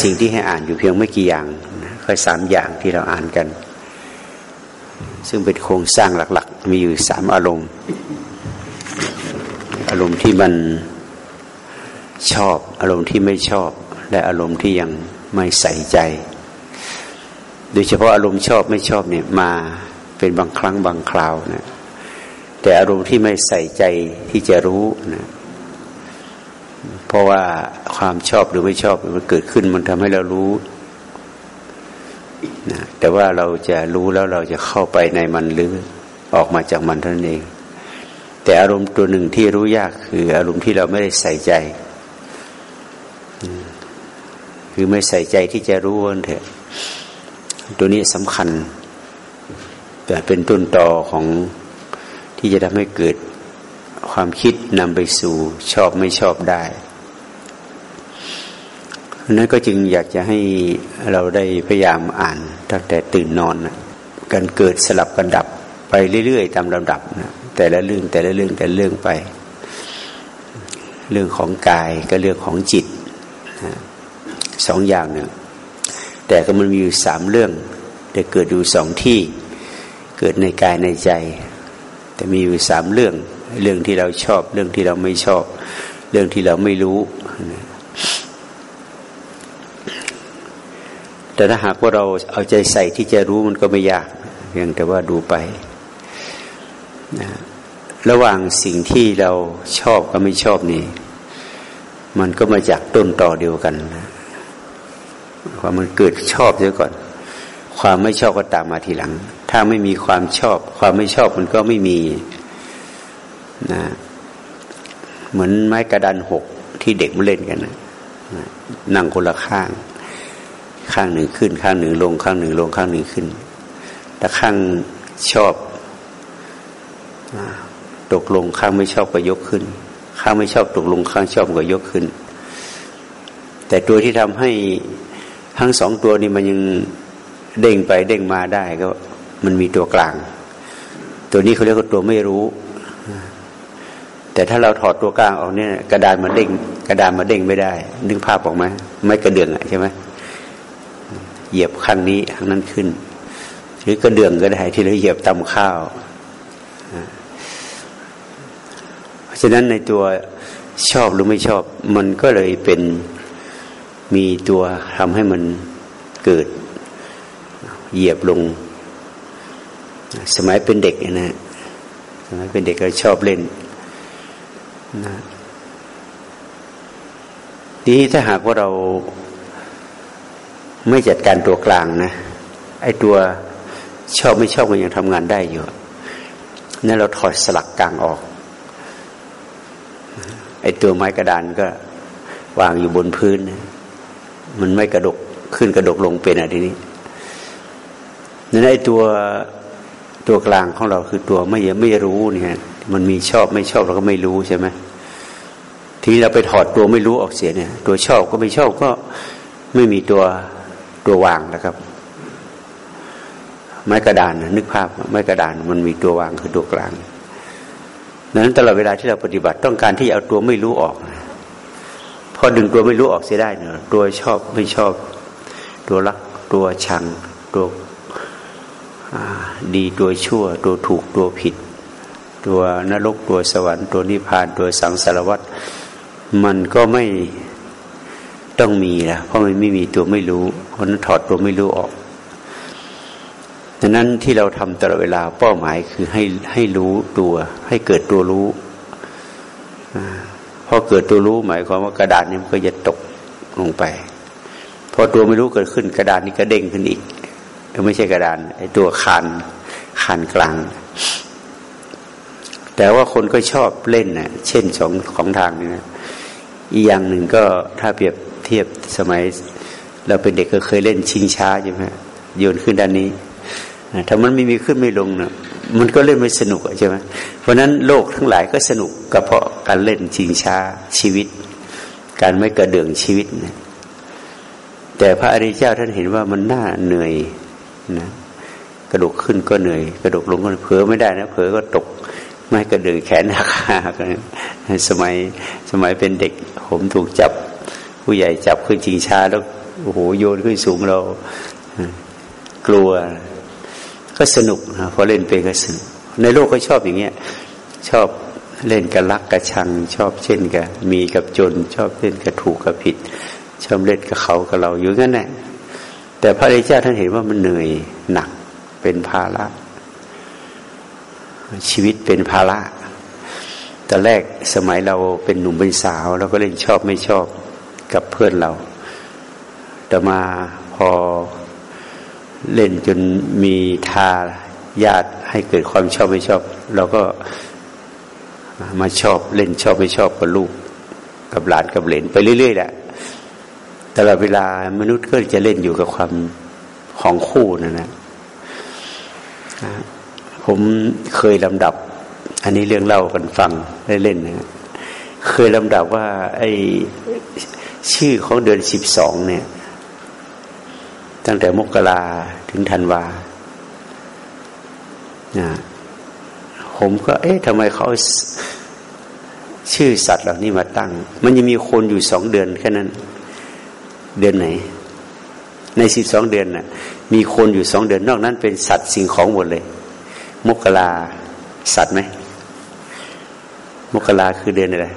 สิ่งที่ให้อ่านอยู่เพียงไม่กี่อย่างค่อยสามอย่างที่เราอ่านกัน ซึ่งเป็นโครงสร้างหลัก ๆ มีอยู่สามอารมณ์ อารมณ์ที่มันชอบ อารมณ์ที่ไม่ชอบ และอารมณ์ที่ยังไม่ใส่ใจ โดยเฉพาะอารมณ์ชอบไม่ชอบเนี่ยมาเป็นบางครั้งบางคราวนะแต่อารมณ์ที่ไม่ใส่ใจที่จะรู้นะ เพราะว่าความชอบหรือไม่ชอบมันเกิดขึ้นมันทำให้เรารู้นะแต่ว่าเราจะรู้แล้วเราจะเข้าไปในมันหรือออกมาจากมันเท่านั้นเอง แต่อารมณ์ตัวหนึ่งที่รู้ยากคืออารมณ์ที่เราไม่ได้ใส่ใจ คือไม่ใส่ใจที่จะรู้วันเถอะ ตัวนี้สำคัญแต่เป็นต้นตอของที่จะทำให้เกิด ความคิดนำไปสู่ชอบไม่ชอบได้นั้นก็จึงอยากจะให้เราได้พยายามอ่านตั้งแต่ตื่นนอนนะการเกิดสลับกันดับไปเรื่อยๆ ตามลำดับนะแต่ละเรื่องแต่ละเรื่องแต่ละเรื่องไป เรื่องของกายก็เรื่องของจิตนะสองอย่างเนี่ยแต่ก็มันมีอยู่สามเรื่องแต่เกิดอยู่สองที่ เกิดในกายในใจ แต่มีอยู่สามเรื่อง เรื่องที่เราชอบ เรื่องที่เราไม่ชอบ เรื่องที่เราไม่รู้ แต่ถ้าหากว่าเราเอาใจใส่ที่จะรู้มันก็ไม่ยากเพียงแต่ว่าดูไปนะระหว่างสิ่งที่เราชอบกับไม่ชอบนี่ มันก็มาจากต้นต่อเดียวกันนะความมันเกิดชอบเสียก่อน ความไม่ชอบก็ตามมาทีหลัง ถ้าไม่มีความชอบ ความไม่ชอบมันก็ไม่มี นะเหมือนไม้กระดานหกที่เด็กมาเล่นกันนะนั่งคนละข้าง ข้างหนึ่งขึ้น ข้างหนึ่งลง ข้างหนึ่งลง ข้างหนึ่งขึ้นถ้าข้างชอบตกลงข้างไม่ชอบก็ยกขึ้น ข้างไม่ชอบตกลงข้างชอบก็ยกขึ้น แต่ตัวที่ทำให้ทั้งสองตัวนี้มันยังเด้งไปเด้งมาได้ก็ มันมีตัวกลาง ตัวนี้เขาเรียกว่าตัวไม่รู้ แต่ถ้าเราถอดตัวกลางออกเนี่ยกระดานมันเด้งกระดานมันเด้งไม่ได้ นึกภาพออกไหมไม่กระเดื่องใช่ไหมเหยียบข้างนี้ข้างนั้นขึ้น หรือกระเดื่องก็ได้ที่เราเหยียบตำข้าวเพราะฉะนั้นในตัวชอบหรือไม่ชอบ มันก็เลยเป็นมีตัวทำให้มันเกิด เหยียบลง สมัยเป็นเด็กนะสมัยเป็นเด็กก็ชอบเล่น นะนี้ถ้าหากว่าเราไม่จัดการตัวกลางนะ ไอ้ตัวชอบไม่ชอบมันยังทำงานได้อยู่นั่นเราถอดสลักกลางออก ไอ้ตัวไม้กระดานก็วางอยู่บนพื้น มันไม่กระดกขึ้นกระดกลงเป็นอะไรนี้นั่นไอ้ตัวตัวกลางของเราคือตัวไม่ไม่รู้เนี่ย มันมีชอบไม่ชอบเราก็ไม่รู้ใช่ไหมทีนี้เราไปถอดตัวไม่รู้ออกเสียเนี่ย ตัวชอบก็ไม่ชอบก็ไม่มีตัวตัววางนะครับ ไม้กระดานนึกภาพไม้กระดานมันมีตัววางคือตัวกลางดังนั้นตลอดเวลาที่เราปฏิบัติต้องการที่เอาตัวไม่รู้ออกพอดึงตัวไม่รู้ออกเสียได้เนอะตัวชอบไม่ชอบ ตัวรัก ตัวชัง ตัวดีตัวชั่ว ตัวถูกตัวผิด ตัวนรกตัวสวรรค์ตัวนิพพานตัวสังสารวัฏมันก็ไม่ต้องมีนะเพราะมันไม่มีตัวไม่รู้เพราะนั้นถอดตัวไม่รู้ออกดังนั้นที่เราทำตลอดเวลาเป้าหมายคือให้ให้รู้ตัว ให้เกิดตัวรู้พอเกิดตัวรู้หมายความว่ากระดานนี้มันก็จะตกลงไปพอตัวไม่รู้เกิดขึ้นกระดานนี้ก็เด้งขึ้นอีกไม่ใช่กระดานไอ้ตัวคานคานกลาง แต่ว่าคนก็ชอบเล่นนะเช่นสองของทางนี้นะอีกอย่างหนึ่งก็ถ้าเปรียบเทียบสมัย เราเป็นเด็กก็เคยเล่นชิงช้าใช่ไหมโยนขึ้นด้านนี้ถ้ามันไม่มีขึ้นไม่ลงนะมันก็เล่นไม่สนุกใช่ไหมเพราะนั้นโลกทั้งหลายก็สนุกก็เพราะการเล่นชิงช้าชีวิต การไม่กระเดื่องชีวิตนะแต่พระอริยเจ้าท่านเห็นว่ามันน่าเหนื่อยนะกระดกขึ้นก็เหนื่อย กระดกลงก็เผลอไม่ได้นะเผลอก็ตก ไม่กระดืองแขนหักสมัยสมัยเป็นเด็ก ผมถูกจับ ผู้ใหญ่จับขึ้นชิงช้าแล้วโอ้โหโยนขึ้นสูงเรา กลัว ก็สนุกนะพอเล่นไปก็สนุกในโลกก็ชอบอย่างเงี้ย ชอบเล่นกับรักกับชัง ชอบเช่นกับมีกับจน ชอบเล่นกับถูกกับผิด ชอบเล่นกับเขากับเราอยู่งั้นแหละแต่พระริเจ้าท่านเห็นว่ามันเหนื่อยหนักเป็นภาระ ชีวิตเป็นภาระแต่แรกสมัยเราเป็นหนุ่มเป็นสาวเราก็เล่นชอบไม่ชอบกับเพื่อนเรา แต่มาพอเล่นจนมีทาญาติให้เกิดความชอบไม่ชอบ เราก็มาชอบเล่นชอบไม่ชอบกับลูก กับหลานกับเหลนไปเรื่อยๆแหละตลอดเวลามนุษย์ก็จะเล่นอยู่กับความของคู่นั่นนะ ผมเคยลำดับ อันนี้เรื่องเล่ากันฟังเล่นๆนะเคยลำดับว่า ไอ้ชื่อของเดือนสิบสองเนี่ย ตั้งแต่มกราถึงธันวานะผมก็ เอ๊ะทำไมเขาชื่อสัตว์เหล่านี้มาตั้ง มันยังมีคนอยู่สองเดือนแค่นั้น เดือนไหน ในสิบสองเดือนน่ะ มีคนอยู่สองเดือน นอกนั้นเป็นสัตว์สิ่งของหมดเลย มกราสัตว์ไหมมกราคือเดือนอะไร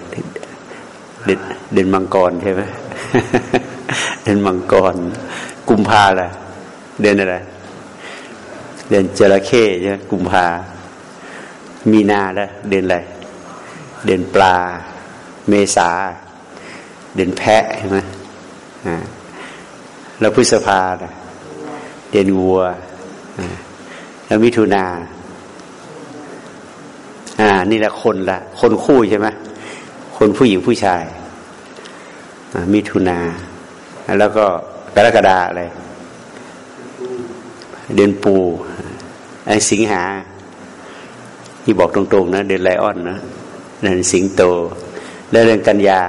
เดือนเดือนมังกรใช่ไหมเดือนมังกร กุมภาล่ะ เดือนอะไร เดือนจระเข้ใช่ไหมกุมภา มีนาล้วเดือนอะไร เดือนปลา เมษา เดือนแพะใช่ไหมอ่าแล้วพฤษภาเดือนวัว แล้วมิถุนา อ่า นี่แหละคนละ คนคู่ใช่ไหมคนผู้หญิงผู้ชายมิถุนา แล้วก็กรกฎาอะไร เดือนปู ไอ้สิงหา ที่บอกตรงๆนะ เดือนไลออนนะเดือนสิงโต แล้วเดือนกันยา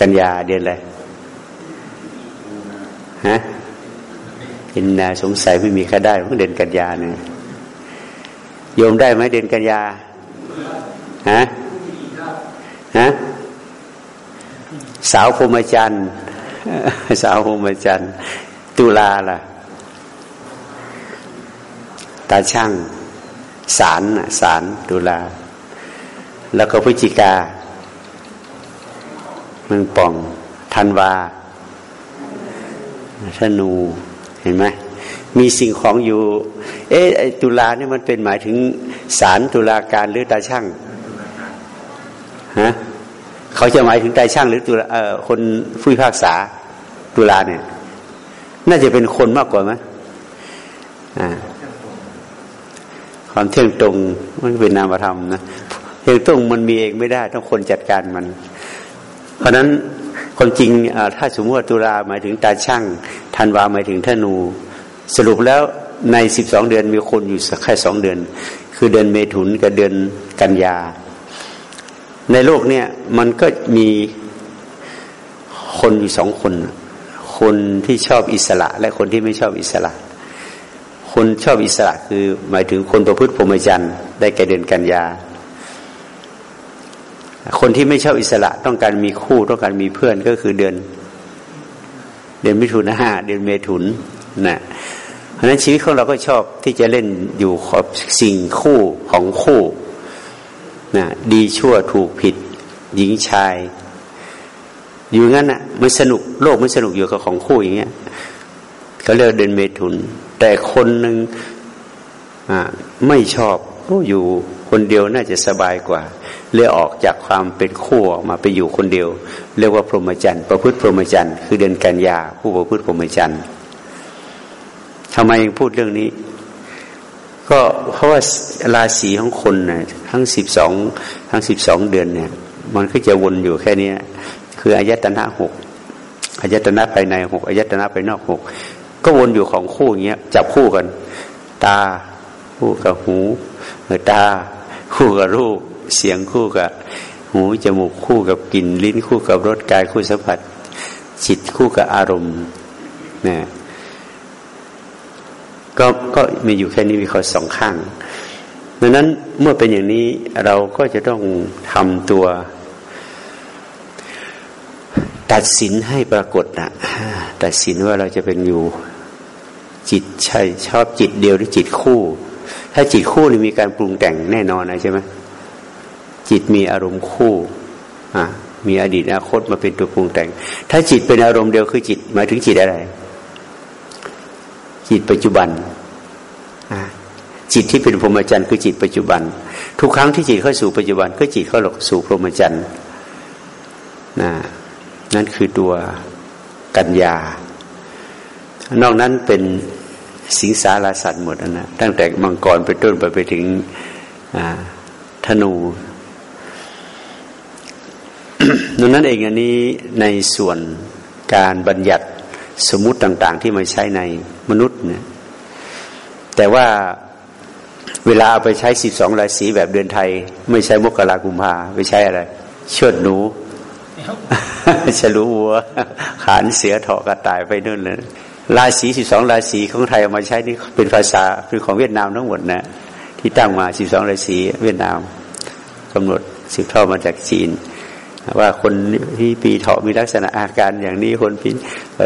กันยาเดือนอะไรฮะ เห็นนาสงสัยไม่มีใครได้เพิ่งเดือนกันยาเนี่ยโยมได้ไหมเดือนกันยาฮะฮะสาวพรมจันทร์สาวพรมจันทร์ตุลาล่ะ ตาช่างสารสารตุลา แล้วก็พฤศจิกาเมืองป่องธันวาธนู เห็นไหมมีสิ่งของอยู่ เอ๊ะตุลาเนี่ยมันเป็นหมายถึงศาลตุลาการหรือตาช่างฮะเขาจะหมายถึงตาช่างหรือตุลาคนผู้พิพากษาตุลาเนี่ย น่าจะเป็นคนมากกว่าไหมความเที่ยงตรงมันเป็นนามธรรมนะเที่ยงตรงมันมีเองไม่ได้ ต้องคนจัดการมัน เพราะนั้นความจริงถ้าสมมติว่าตุลาหมายถึงตาช่าง ธันวาหมายถึงธนู สรุปแล้วในสิบสองเดือนมีคนอยู่แค่สองเดือน คือเดือนเมถุนกับเดือนกันยา ในโลกเนี่ยมันก็มีคนอยู่สองคน คนที่ชอบอิสระ และคนที่ไม่ชอบอิสระ คนชอบอิสระคือหมายถึงคนประพฤติพรหมจรรย์ได้แก่เดือนกันยา คนที่ไม่ชอบอิสระต้องการมีคู่ต้องการมีเพื่อนก็คือเดือน เดือนมิถุนาเดือนเมถุนนะเพราะนั้นชีวิตของเราก็ชอบที่จะเล่นอยู่ขอบสิ่งคู่ของคู่นะดีชั่วถูกผิด หญิงชาย อยู่งั้นอะมันสนุกโลกมันสนุกอยู่กับของคู่อย่างเงี้ยเขาเรียกเดินเมถุน แต่คนหนึ่งไม่ชอบ อยู่คนเดียวน่าจะสบายกว่าเลือออกจากความเป็นคู่ออกมาไปอยู่คนเดียว เรียกว่าพรหมจรรย์ประพฤติพรหมจรรย์คือเดือนกันยาผู้ประพฤติพรหมจรรย์ทำไมพูดเรื่องนี้ ก็เพราะว่าราศีของคนนะทั้งสิบสองทั้งสิบสองเดือนเนี่ย มันก็จะวนอยู่แค่นี้คืออายตนะหกอายตนะภายในหกอายตนะภายนอกหกก็วนอยู่ของคู่อย่างเงี้ยจับคู่กัน ตาคู่กับหู ตาคู่กับรูป เสียงคู่กับหูจมูกคู่กับกลิ่นลิ้นคู่กับรสกายคู่สัมผัส จิตคู่กับอารมณ์นะก็ก็มีอยู่แค่นี้มีข้อสองข้างดังนั้นเมื่อเป็นอย่างนี้เราก็จะต้องทำตัว ตัดสินให้ปรากฏนะตัดสินว่าเราจะเป็นอยู่จิตใช่ชอบจิตเดียวหรือจิตคู่ ถ้าจิตคู่นี่มีการปรุงแต่งแน่นอนนะใช่ไหมจิตมีอารมณ์คู่อ่ามีอดีตอนาคตมาเป็นตัวปรุงแต่ง ถ้าจิตเป็นอารมณ์เดียวคือจิตหมายถึงจิตอะไร จิตปัจจุบันจิตที่เป็นพรหมจรรย์คือจิตปัจจุบัน ทุกครั้งที่จิตเข้าสู่ปัจจุบัน ก็จิตเข้าสู่พรหมจรรย์นะนั่นคือตัวกัญญานอกนั้นเป็น สิงสาราสัตว์หมดนะตั้งแต่มังกรไปต้นไปไปถึงธนูดังนั้นเองอันนี้ในส่วนการบัญญัติสมมุติต่าง ๆ ที่มาใช้ในมนุษย์เนี่ยแต่ว่าเวลาเอาไปใช้สิบสองราศีแบบเดือนไทย ไม่ใช้มกรากุมภาไปใช้อะไรเชิดหนูฉลูวัวขานเสือเถาะกระต่ายไปนู่นเลย ราศีสิบสองราศีของไทยเอามาใช้นี่เป็นภาษาคือของเวียดนามทั้งหมดนะที่ตั้งมาสิบสองราศีเวียดนามกำหนดสืบทอดมาจากจีน ว่าคนที่ปีเถาะมีลักษณะอาการอย่างนี้คนปี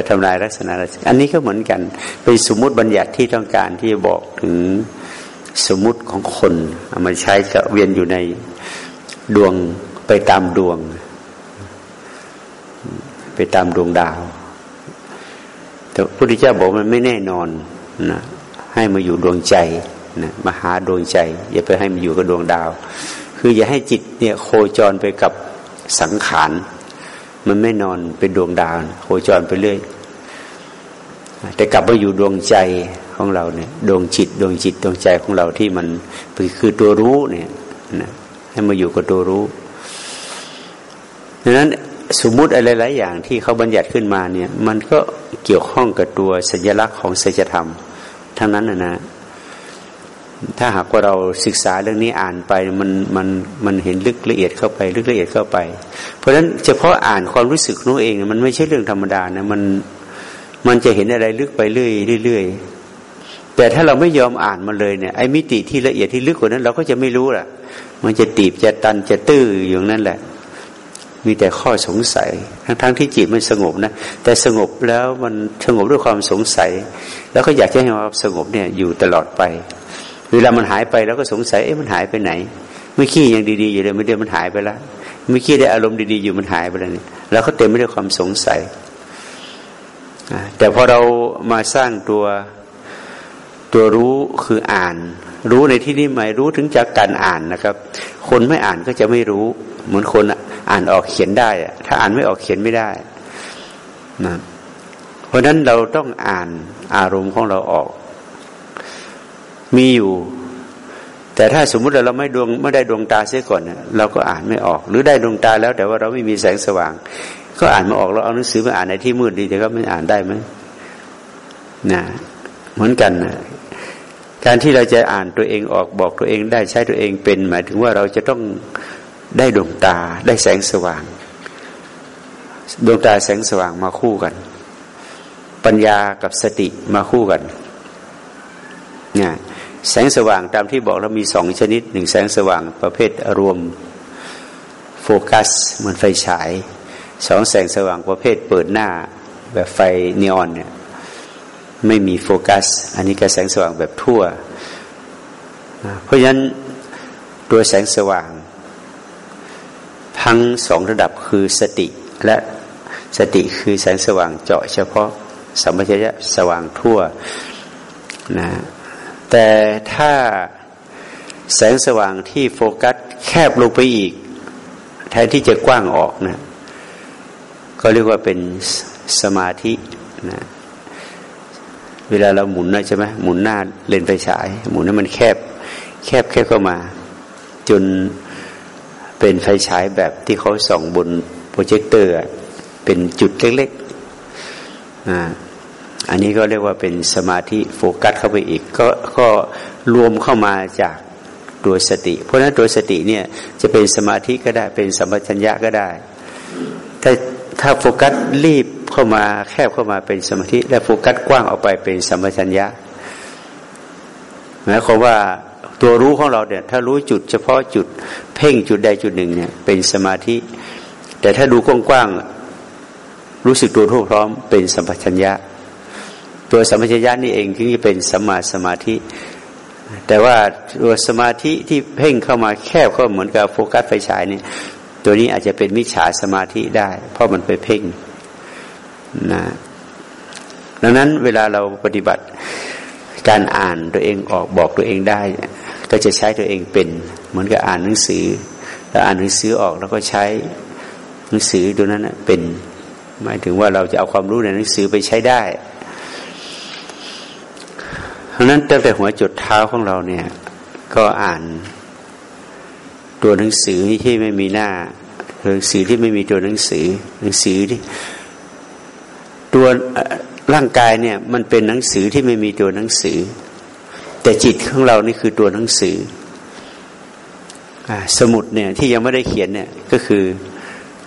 ทำลายลักษณะ อันนี้ก็เหมือนกันเป็นสมมุติบัญญัติที่ต้องการที่จะบอกถึงสมมุติของคนเอามาใช้จะเวียนอยู่ในดวงไปตามดวง ไปตามดวงดาว แต่พระพุทธเจ้าบอกมันไม่แน่นอนนะให้มาอยู่ดวงใจนะมาหาดวงใจ อย่าไปให้มันอยู่กับดวงดาว คืออย่าให้จิตเนี่ยโคจรไปกับสังขารมันไม่นอนเป็นดวงดาว โคจรไปเรื่อยแต่กลับมาอยู่ดวงใจของเราเนี่ย ดวงจิตดวงจิตดวงใจของเราที่มันคือตัวรู้เนี่ยนะให้มาอยู่กับตัวรู้ดังนั้น สมมุติอะไรหลายอย่างที่เขาบัญญัติขึ้นมาเนี่ย มันก็เกี่ยวข้องกับตัวสัญลักษณ์ของสัจธรรม ทั้งนั้นนะนะถ้าหากว่าเราศึกษาเรื่องนี้อ่านไปมันมันมันเห็นลึกละเอียดเข้าไป ลึกละเอียดเข้าไป เพราะฉะนั้นเฉพาะอ่านความรู้สึกนู้เอง มันไม่ใช่เรื่องธรรมดานะมันมันจะเห็นอะไรลึกไปเรื่อยเรื่อยแต่ถ้าเราไม่ยอมอ่านมันเลยเนี่ยไอ้มิติที่ละเอียดที่ลึกกว่านั้น เราก็จะไม่รู้ล่ะ มันจะตีบจะตันจะตื้ออยู่นั่นแหละ มีแต่ข้อสงสัย ทั้งๆทที่จิตมันสงบนะ แต่สงบแล้วมันสงบด้วยความสงสัย แล้วก็อยากจะให้ความสงบเนี่ยอยู่ตลอดไป เวลามันหายไปแล้วก็สงสัย เอ๊ะมันหายไปไหนเมื่อกี้ยังดีๆอยู่เลยไม่เดียวมันหายไปแล้วเมื่อกี้ได้อารมณ์ดีๆอยู่มันหายไปแล้วนี่แล้วก็เต็มไปด้วยความสงสัย แต่พอเรามาสร้างตัวตัวรู้คืออ่าน รู้ในที่นี้หมายรู้ถึงจากการอ่านนะครับ คนไม่อ่านก็จะไม่รู้ เหมือนคน อ่านออกเขียนได้ ถ้าอ่านไม่ออกเขียนไม่ได้นะเพราะนั้นเราต้องอ่านอารมณ์ของเราออก มีอยู่ แต่ถ้าสมมุติเราไม่ดวงไม่ได้ดวงตาเสียก่อนเราก็อ่านไม่ออก หรือได้ดวงตาแล้ว แต่ว่าเราไม่มีแสงสว่าง ก็อ่านไม่ออกเราเอาหนังสือมาอ่านในที่มืดดีแต่ก็ไม่อ่านได้ไหมนะเหมือนกันนะการที่เราจะอ่านตัวเองออกบอกตัวเองได้ใช้ตัวเองเป็น หมายถึงว่าเราจะต้อง ได้ดวงตาได้แสงสว่าง ดวงตาแสงสว่างมาคู่กัน ปัญญากับสติมาคู่กันเนี่ยแสงสว่างตามที่บอกเรามีสองชนิดหนึ่งแสงสว่างประเภทรวมโฟกัสเหมือนไฟฉายสองแสงสว่างประเภทเปิดหน้าแบบไฟนีออนเนี่ยไม่มีโฟกัส อันนี้ก็แสงสว่างแบบทั่ว เพราะฉะนั้นตัวแสงสว่าง ทั้งสองระดับคือสติและสติคือแสงสว่างเจาะเฉพาะสัมปชัญญะสว่างทั่วนะแต่ถ้าแสงสว่างที่โฟกัสแคบลงไปอีก แทนที่จะกว้างออกนะก็เรียกว่าเป็นสมาธินะเวลาเราหมุนนะใช่ไหมหมุนหน้าเลนส์ไฟฉาย หมุนให้มันแคบ แคบแคบเข้ามา จน เป็นไฟฉายแบบที่เขาส่องบนโปรเจคเตอร์ เป็นจุดเล็กๆอ่าอันนี้ก็เรียกว่าเป็นสมาธิโฟกัสเข้าไปอีก ก็ก็รวมเข้ามาจากตัวสติ เพราะฉะนั้นตัวสติเนี่ยจะเป็นสมาธิก็ได้เป็นสัมปชัญญะก็ได้ ถ้าถ้าโฟกัสลีบเข้ามาแคบเข้ามาเป็นสมาธิ และโฟกัสกว้างออกไปเป็นสัมปชัญญะหมายความว่า ตัวรู้ของเราเนี่ยถ้ารู้จุด เฉพาะจุดเพ่งจุดใดจุดหนึ่งเนี่ยเป็นสมาธิ แต่ถ้าดูกว้างๆรู้สึกตัวทั่วพร้อมเป็นสัมปชัญญะ ตัวสัมปชัญญะนี่เองที่เป็นสมาสมาธิ แต่ว่าตัวสมาธิที่เพ่งเข้ามาแคบก็เหมือนกับโฟกัสไฟฉายเนี่ยตัวนี้อาจจะเป็นมิจฉาสมาธิได้ เพราะมันไปเพ่งนะดังนั้นเวลาเราปฏิบัติการอ่านตัวเองออกบอกตัวเองได้ ก็จะใช้ตัวเองเป็นเหมือนกับอ่านหนังสือ แล้วอ่านหนังสือออกแล้วก็ใช้หนังสือตัวนั้นเป็นหมายถึงว่าเราจะเอาความรู้ในหนังสือไปใช้ได้เพราะนั้นตั้งแต่หัวจุดเท้าของเราเนี่ย ก็อ่านตัวหนังสือที่ไม่มีหน้าหนังสือที่ไม่มีตัวหนังสือ หนังสือที่ตัวร่างกายเนี่ย มันเป็นหนังสือที่ไม่มีตัวหนังสือ แต่จิตของเรานี่คือตัวหนังสืออสมุดเนี่ยที่ยังไม่ได้เขียนเนี่ยก็คือ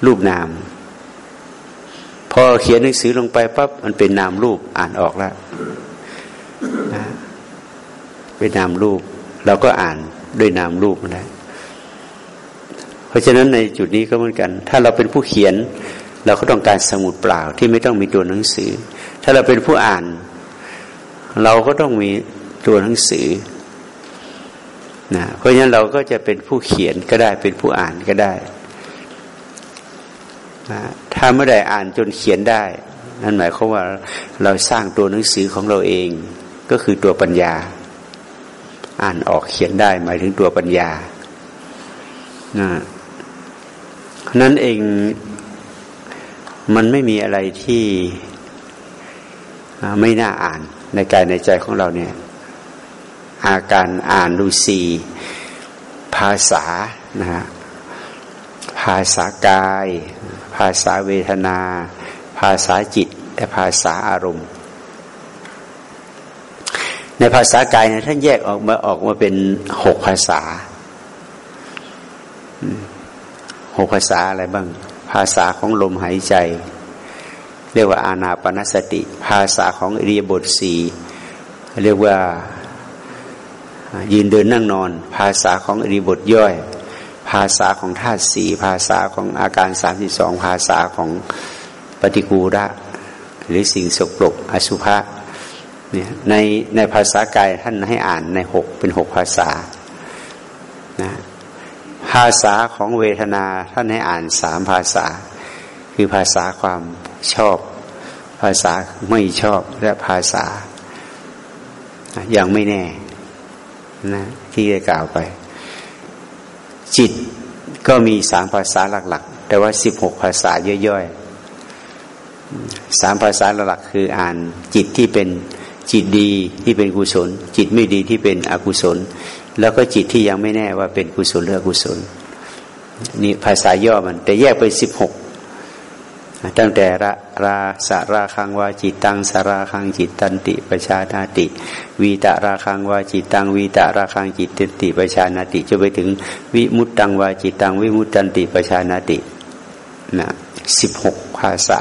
รูปนาม พอเขียนหนังสือลงไปปั๊บมันเป็นนามรูปอ่านออกแล้วเป็นนามรูป เราก็อ่านด้วยนามรูปนะเพราะฉะนั้นในจุดนี้ก็เหมือนกัน ถ้าเราเป็นผู้เขียน เราก็ต้องการสมุดเปล่าที่ไม่ต้องมีตัวหนังสือ ถ้าเราเป็นผู้อ่าน เราก็ต้องมี ตัวหนังสือนะเพราะฉะนั้นเราก็จะเป็นผู้เขียนก็ได้เป็นผู้อ่านก็ได้นะถ้าเมื่อใดอ่านจนเขียนได้ นั่นหมายความว่าเราสร้างตัวหนังสือของเราเองก็คือตัวปัญญา อ่านออกเขียนได้หมายถึงตัวปัญญานะนั้นเองมันไม่มีอะไรที่ไม่น่าอ่านในกายในใจของเราเนี่ย อาการอ่านดูสีภาษานะฮะภาษากาย ภาษาเวทนา ภาษาจิต และภาษาอารมณ์ ในภาษากายเนี่ยท่านแยกออกมาออกมาเป็นหกภาษาหกภาษาอะไรบ้าง ภาษาของลมหายใจ เรียกว่าอานาปนสติ ภาษาของอริยบทสี่เรียกว่า ยืนเดินนั่งนอน ภาษาของอริบทย่อย ภาษาของธาตุสี่ภาษาของอาการสามสิบสองภาษาของปฏิกูระหรือสิ่งสกปรกอสุภะเนี่ยในในภาษากายท่านให้อ่านในหกเป็นหกภาษานะภาษาของเวทนาท่านให้อ่านสามภาษา คือภาษาความชอบ ภาษาไม่ชอบและภาษายังไม่แน่ นะที่ได้กล่าวไป จิตก็มีสามภาษาหลักๆ แต่ว่าสิบหกภาษาย่อยๆสามภาษาหลักคืออ่านจิตที่เป็นจิตดีที่เป็นกุศล จิตไม่ดีที่เป็นอกุศล แล้วก็จิตที่ยังไม่แน่ว่าเป็นกุศลหรืออกุศลนี่ภาษาย่อมัน แต่แยกไปสิบหก ตั้งแต่ระราสาราคังวาจิตตังสาราคังจิตตันติประชานาติ วีตาราคังวาจิตตังวีตาราคังจิตตันติประชานาติจะไปถึงวิมุตตังวาจิตตังวิมุตตันติประชานาตินะสิบหกภาษา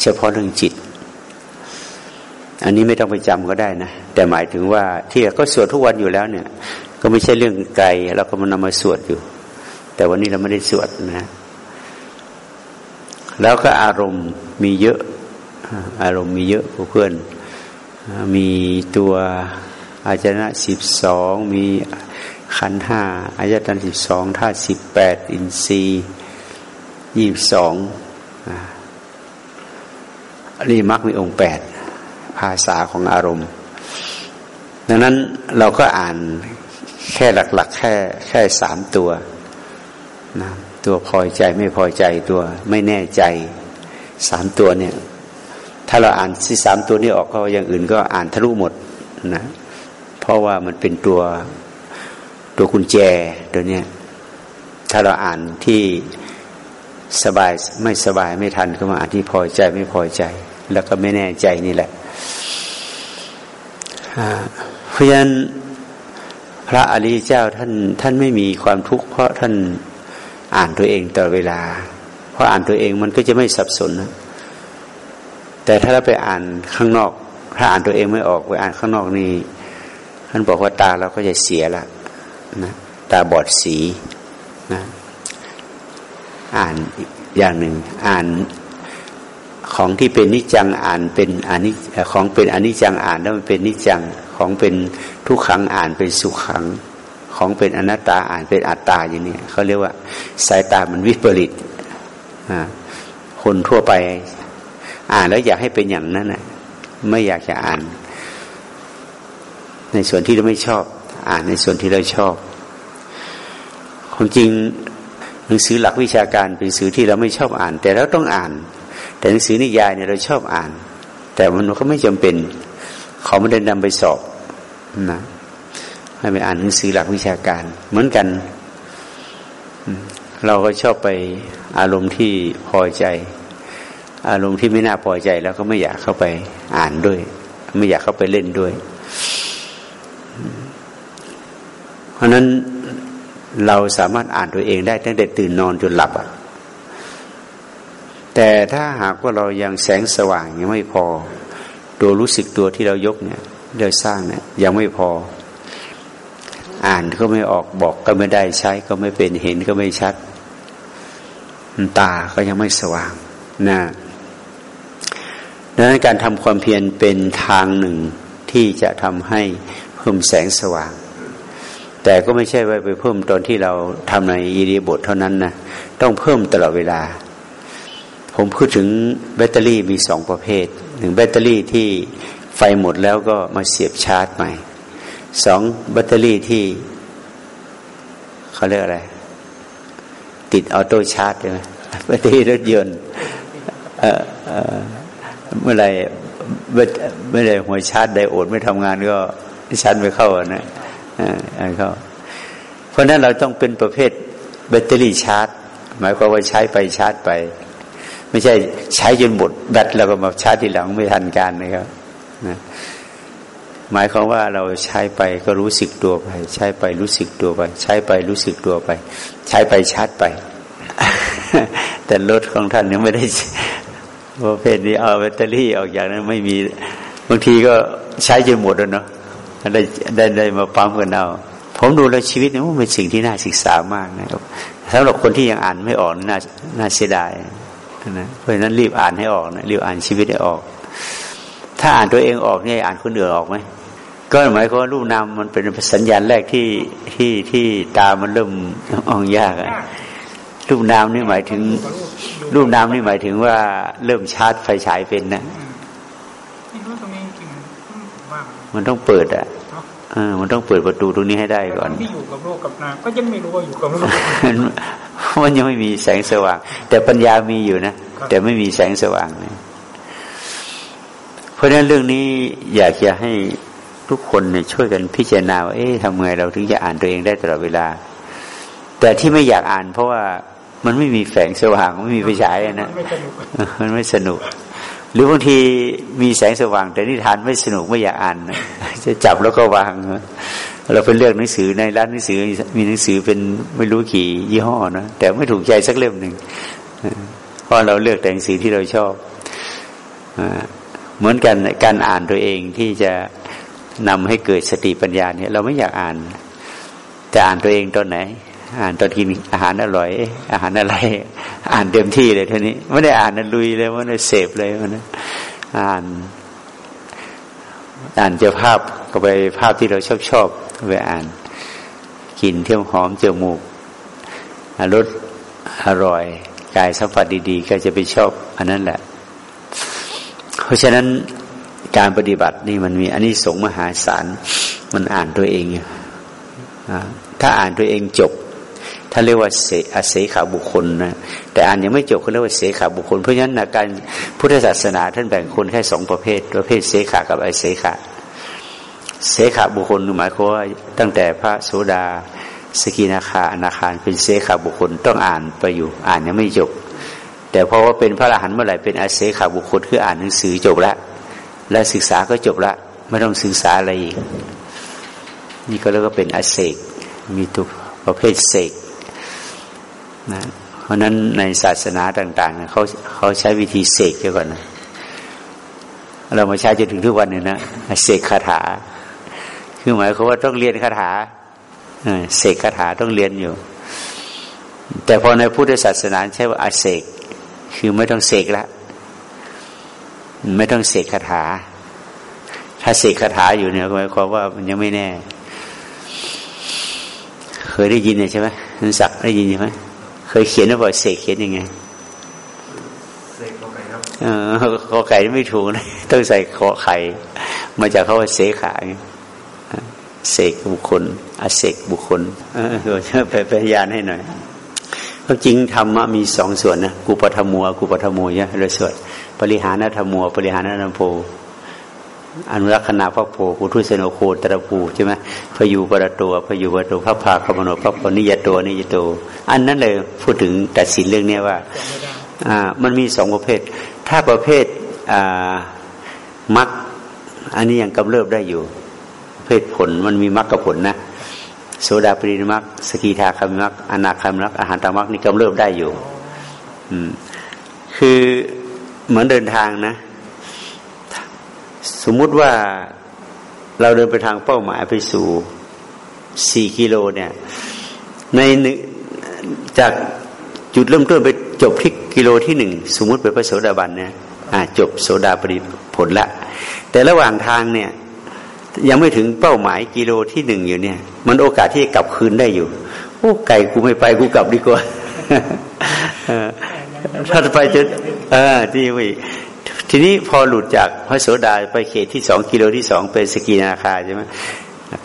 เฉพาะเรื่องจิต อันนี้ไม่ต้องไปจำก็ได้นะแต่หมายถึงว่าที่ก็สวดทุกวันอยู่แล้วเนี่ย ก็ไม่ใช่เรื่องไกลเราก็มานำมาสวดอยู่ แต่วันนี้เราไม่ได้สวดนะ แล้วก็อารมณ์มีเยอะ อารมณ์มีเยอะเพื่อน มีตัวอาจารย์สิบสองมีขันห้าอายตนะสิบสองธาตุสิบแปดอินทรีย์ยี่สิบสองนี่มักมีองค์แปดภาษาของอารมณ์ ดังนั้นเราก็อ่านแค่หลัก ๆ แค่แค่สามตัวนะ ตัวพอใจไม่พอใจตัวไม่แน่ใจสามตัวเนี่ย ถ้าเราอ่านที่สามตัวนี้ออกก็อย่างอื่นก็อ่านทะลุหมดนะเพราะว่ามันเป็นตัวตัวกุญแจตัวเนี้ยถ้าเราอ่านที่สบายไม่สบายไม่ทันก็มาอ่านที่พอใจไม่พอใจ แล้วก็ไม่แน่ใจนี่แหละเพราะฉะนั้นพระอริยเจ้าท่านท่านไม่มีความทุกข์เพราะท่าน อ่านตัวเองตลอดเวลา เพราะอ่านตัวเองมันก็จะไม่สับสนนะแต่ถ้าเราไปอ่านข้างนอก ถ้าอ่านตัวเองไม่ออกไปอ่านข้างนอกนี่ท่านบอกว่าตาเราก็จะเสียละนะตาบอดสีนะอ่านอย่างหนึ่งอ่านขของที่เป็นนิจังอ่านเป็นอนิของเป็นอนิจังอ่านแล้วมันเป็นนิจังของเป็นทุกขังอ่านเป็นสุขขัง ของเป็นอนัตตาอ่านเป็นอัตตาอย่างนี้เขาเรียกว่าสายตามันวิปริตคนทั่วไป อ่านแล้วอยากให้เป็นอย่างนั้นนะไม่อยากจะอ่าน ในส่วนที่เราไม่ชอบ อ่านในส่วนที่เราชอบความจริงหนังสือหลักวิชาการเป็นหนังสือที่เราไม่ชอบอ่าน แต่เราต้องอ่าน แต่หนังสือนิยายเนี่ยเราชอบอ่าน แต่มันก็ไม่จำเป็น เขาไม่ได้นำไปสอบนะ ให้ไปอ่านหนังสือหลักวิชาการ เหมือนกัน เราก็ชอบไปอารมณ์ที่พอใจ อารมณ์ที่ไม่น่าพอใจแล้วก็ไม่อยากเข้าไปอ่านด้วย ไม่อยากเข้าไปเล่นด้วย เพราะนั้นเราสามารถอ่านตัวเองได้ตั้งแต่ตื่นนอนจนหลับอะแต่ถ้าหากว่าเรายังแสงสว่างยังไม่พอ ตัวรู้สึกตัวที่เรายกเนี่ยเราสร้างเนี่ยยังไม่พอ อ่านก็ไม่ออกบอกก็ไม่ได้ใช้ก็ไม่เป็นเห็นก็ไม่ชัด ตาก็ยังไม่สว่างนะดังนั้นการทำความเพียรเป็นทางหนึ่งที่จะทำให้เพิ่มแสงสว่าง แต่ก็ไม่ใช่ว่าไปเพิ่มตอนที่เราทำในอิริบทเท่านั้นนะต้องเพิ่มตลอดเวลา ผมพูดถึงแบตเตอรี่มีสองประเภทหนึ่งแบตเตอรี่ที่ไฟหมดแล้วก็มาเสียบชาร์จใหม่ สองแบตเตอรี่ที่เขาเรียกอะไร ติด auto charge ใช่ไหมแบตเตอรี่รถยนต์เมื่อไรเมื่อไรหัวชาร์จไดโอดไม่ทำงานก็ชาร์จไม่เข้านะอ่าเขาเพราะนั้นเราต้องเป็นประเภทแบตเตอรี่ชาร์จ หมายความว่าใช้ไปชาร์จไป ไม่ใช่ใช้จนหมดแบตแล้วก็มาชาร์จทีหลังไม่ทันการนะครับนะ หมายความว่าเราใช้ไปก็รู้สึกตัวไป ใช้ไปรู้สึกตัวไป ใช้ไปรู้สึกตัวไป ใช้ไปชาร์จไป แต่รถของท่านยังไม่ได้ประเภทนี้เอาแบตเตอรี่ออกอย่างนั้นไม่มีบางทีก็ใช้จนหมดแล้วเนาะได้ได้ได้มาปั๊มกันเอาผมดูแล้วชีวิตนี่มันเป็นสิ่งที่น่าศึกษามากนะครับสำหรับคนที่ยังอ่านไม่ออกน่าน่าเสียดายนะเพราะฉะนั้นรีบอ่านให้ออกนะรีบอ่านชีวิตให้ออก ถ้าอ่านตัวเองออกเนี่ยอ่านคนอื่นออกไหม ก็หมายความว่ารูปนามมันเป็นสัญญาณแรกที่ที่ที่ตามันเริ่มอองยากอะรูปนามนี่หมายถึง รูปนามนี่หมายถึงว่าเริ่มชาร์จไฟฉายเป็นนะมันต้องเปิดอะเออมันต้องเปิดประตูตรงนี้ให้ได้ก่อนที่อยู่กับโลกกับนามก็ยังไม่รู้ว่าอยู่กับโลกมันยังไม่มีแสงสว่าง แต่ปัญญามีอยู่นะแต่ไม่มีแสงสว่างเนยเพราะฉะนั้นเรื่องนี้อยากจะให้ ทุกคนเนี่ยช่วยกันพิจารณาว่าเอ๊ะทำไงเราถึงจะอ่านตัวเองได้ตลอดเวลา แต่ที่ไม่อยากอ่าน เพราะว่ามันไม่มีแสงสว่างไม่มีไฟฉายนะมันไม่สนุก หรือบางทีมีแสงสว่าง แต่นิทานไม่สนุกไม่อยากอ่านจะจับแล้วก็วาง เราไปเลือกหนังสือในร้านหนังสือมีหนังสือเป็นไม่รู้กี่ยี่ห้อนะแต่ไม่ถูกใจสักเล่มหนึ่งเพราะเราเลือกแต่หนังสือที่เราชอบเหมือนกันการอ่านตัวเองที่จะ นำให้เกิดสติปัญญาเนี่ย เราไม่อยากอ่าน จะอ่านตัวเองตอนไหน อ่านตอนกินอาหารอร่อย อาหารอะไร อ่านเต็มที่เลยท่านี้ ไม่ได้อ่านลุยเลยไม่ได้เสพเลยมันอ่าน อ่านเจอภาพก็ไปภาพที่เราชอบชอบไปอ่านกลิ่นเที่ยวหอมเจอมูกรสอร่อยกายสัมผัสดี ๆ ก็จะไปชอบ อันนั้นแหละ เพราะฉะนั้น การปฏิบัตินี่มันมีอันนี้สงมหาศาลมันอ่านตัวเองถ้าอ่านตัวเองจบ ถ้าเรียกว่าเสอเสขาบุคคลนะแต่อ่านยังไม่จบเขาเรียกว่าเสขาบุคคล เพราะฉะนั้นการพุทธศาสนาท่านแบ่งคนแค่สองประเภท ประเภทเสขากับไอเสขาเสขาบุคคลหมายความว่าตั้งแต่พระโสดาสกินาคาอนาคารเป็นเสขาบุคคลต้องอ่านไปอยู่ อ่านยังไม่จบ แต่เพอว่าเป็นพระอรหันต์เมื่อไหร่เป็นอาเสขาบุคคลคืออ่านหนังสือจบแล้ว และศึกษาก็จบละ ไม่ต้องศึกษาอะไรอีก นี่ก็เรียกว่าเป็นอเสกมีตัวประเภทเสกนะเพราะนั้นในศาสนาต่างๆเขาเขาใช้วิธีเสกเยอะก่อนนะเรามาใช้จนถึงทุกวันนี้นะเสกคาถา คือหมายความว่าต้องเรียนคาถาเสกคาถาต้องเรียนอยู่ แต่พอในพุทธศาสนาใช้ว่าอาเสกคือไม่ต้องเสกละ ไม่ต้องเสกคาถา ถ้าเสกคาถาอยู่เนี่ยหมายความว่ามันยังไม่แน่ เคยได้ยินใช่ไหมนันสักได้ยินใช่ไหมเคยเขียนว่าบอกเสกเขียนยังไงเสกขอไก่ครับเออขอไก่ไม่ถูกนะต้องใส่ขอไข่มาจากเขาว่าเสขาไงเสกบุคคลอาเสกบุคคลเออไปพยานให้หน่อยก็จริงธรรมะมีสองส่วนนะกุปธรรมัวกุปธรรมัวเนี่ยเราสวด ปริหานธรรมัว ปริหานธรรมโพอนุรักษณาพระโพกุทุสโนโคตรภูใช่ไหมพยูปรตัวพยูปรตัวพระพาคมโนพระปนิยตัวนิยโตอันนั้นเลยพูดถึงตัดสินเรื่องนี้ว่าอ่า มันมีสองประเภท ถ้าประเภทอ่ามักอันนี้ยังกำเริบได้อยู่เพศผลมันมีมรรคกับผลนะโสดาปริมักสกีทาคามิมักอนาคามิมักอาหารตามักนี่กำเริบได้อยู่ อืม คือ เหมือนเดินทางนะ สมมุติว่าเราเดินไปทางเป้าหมายไปสู่สี่กิโลเนี่ย ในหนึ่งจากจุดเริ่มต้นไปจบที่กิโลที่หนึ่งสมมติเป็นพระโสดาบันเนี่ยจบโสดาปริผลละ แต่ระหว่างทางเนี่ย ยังไม่ถึงเป้าหมายกิโลที่หนึ่งอยู่เนี่ย มันโอกาสที่จะกลับคืนได้อยู่ โอ้ไก่กูไม่ไปกูกลับดีกว่า ถ้าไปจนเออที่ไม่ทีนี้พอหลุดจากพระโสดาไปเขตที่สองกิโลที่สองเป็นสกีนาคาใช่ไหม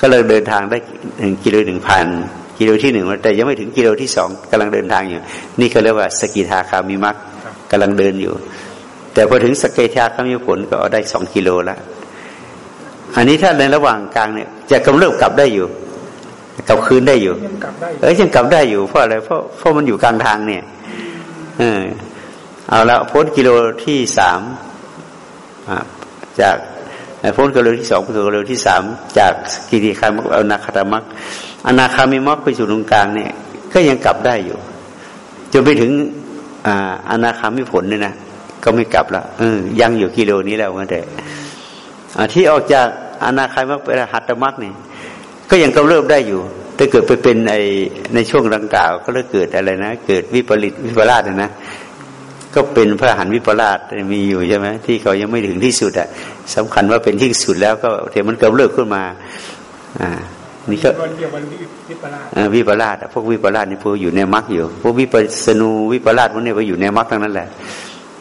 ก็เลยเดินทางได้หนึ่งกิโลหนึ่งพันกิโลที่หนึ่งแต่ยังไม่ถึงกิโลที่สองกำลังเดินทางอยู่ นี่เขาเรียกว่าสกีทาคามิมักกำลังเดินอยู่ แต่พอถึงสกีทาคามิผลก็ได้สองกิโลแล้วอันนี้ถ้าในระหว่างกลางเนี่ยจะกำเริบกลับได้อยู่กลับคืนได้อยู่เอ้ยยังกลับได้อยู่เพราะอะไรเพราะเพราะมันอยู่กลางทางเนี่ย เออเอาละพ้นกิโลที่สามจากพ้นกิโลที่สองไปสู่กิโลที่สามจากกิริคามักอนาคามักอนาคามิมักไปสู่ตรงกลางเนี่ย ก็ยังกลับได้อยู่จนไปถึงอนาคามิผลเนี่ยนะก็ไม่กลับละยังอยู่กิโลนี้แล้วมันแต่ที่ออกจากอนาคามักไปหัตตมักเนี่ยก็ยังกำเริบได้อยู่ แต่เกิดไปเป็นไอในช่วงดังกล่าว ก็เลยเกิดอะไรนะ เกิดวิปริตวิปลาสนะ ก็เป็นพระหันวิปลาสมีอยู่ใช่ไหมที่เขายังไม่ถึงที่สุดอะสำคัญว่าเป็นที่สุดแล้วก็เดี๋ยวมันกำเริบขึ้นมา อ่า นี่ก็วิปลาสพวกวิปลาสนี่พวกอยู่ในมรรคอยู่ พวกวิปัสนูวิปลาสพวกนี้ไปอยู่ในมรรคทั้งนั้นแหละ